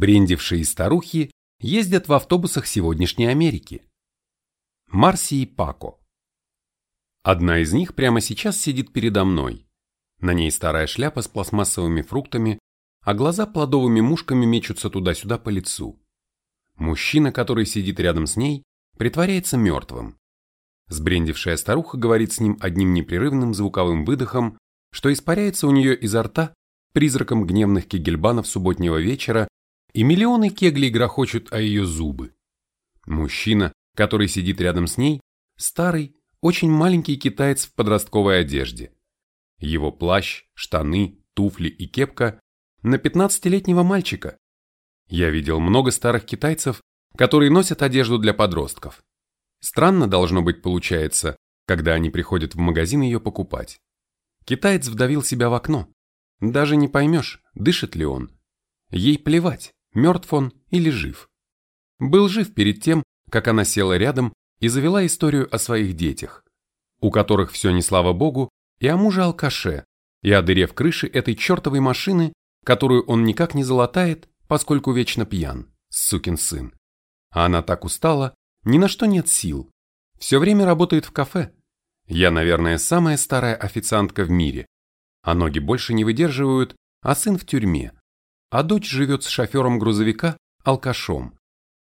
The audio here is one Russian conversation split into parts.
Сбрендившие старухи ездят в автобусах сегодняшней Америки. Марси и Пако. Одна из них прямо сейчас сидит передо мной. На ней старая шляпа с пластмассовыми фруктами, а глаза плодовыми мушками мечутся туда-сюда по лицу. Мужчина, который сидит рядом с ней, притворяется мертвым. Сбрендившая старуха говорит с ним одним непрерывным звуковым выдохом, что испаряется у нее изо рта призраком гневных кегельбанов субботнего вечера, и миллионы кеглей грохочут о ее зубы. Мужчина, который сидит рядом с ней, старый, очень маленький китаец в подростковой одежде. Его плащ, штаны, туфли и кепка на 15-летнего мальчика. Я видел много старых китайцев, которые носят одежду для подростков. Странно должно быть получается, когда они приходят в магазин ее покупать. Китаец вдавил себя в окно. Даже не поймешь, дышит ли он. Ей плевать, мертв он или жив. Был жив перед тем, как она села рядом и завела историю о своих детях, у которых все не слава богу, и о муже-алкаше, и о дыре в крыше этой чертовой машины, которую он никак не залатает, поскольку вечно пьян, сукин сын. А она так устала, ни на что нет сил. Все время работает в кафе. Я, наверное, самая старая официантка в мире. А ноги больше не выдерживают, а сын в тюрьме. А дочь живет с шофером грузовика, алкашом.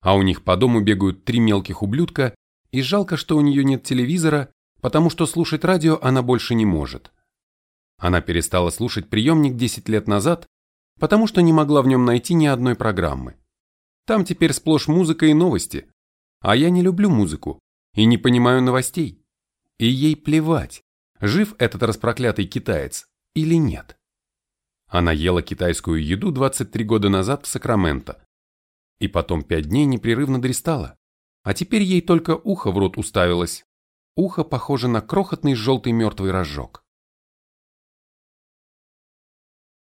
А у них по дому бегают три мелких ублюдка и жалко, что у нее нет телевизора, потому что слушать радио она больше не может. Она перестала слушать приемник 10 лет назад, потому что не могла в нем найти ни одной программы. Там теперь сплошь музыка и новости, а я не люблю музыку и не понимаю новостей. И ей плевать, жив этот распроклятый китаец или нет. Она ела китайскую еду 23 года назад в Сакраменто, и потом пять дней непрерывно дристала. А теперь ей только ухо в рот уставилось. Ухо похоже на крохотный желтый мертвый рожок.